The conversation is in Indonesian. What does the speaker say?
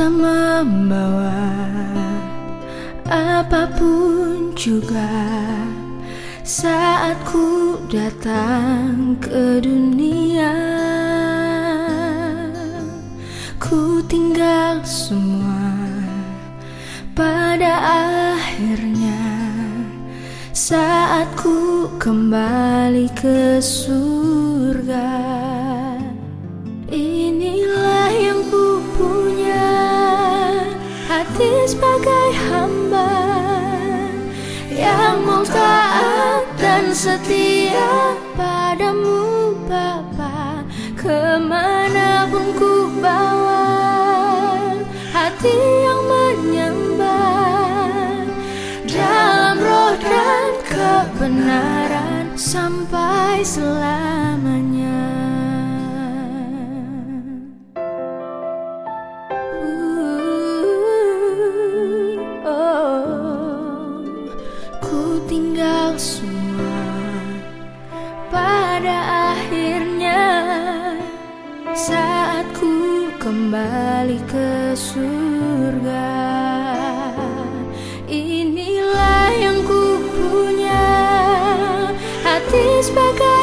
tak membawa apa pun juga saat ku datang ke dunia. Ku tinggal semua pada akhirnya saat ku kembali ke surga. Hati sebagai hamba yang mau taat dan setia padamu Bapa ke mana pun ku bawa hati yang menyembah dalam roh dan kebenaran sampai selamanya. Tinggal semua pada akhirnya saat ku kembali ke surga. Inilah yang ku punya hati sebagai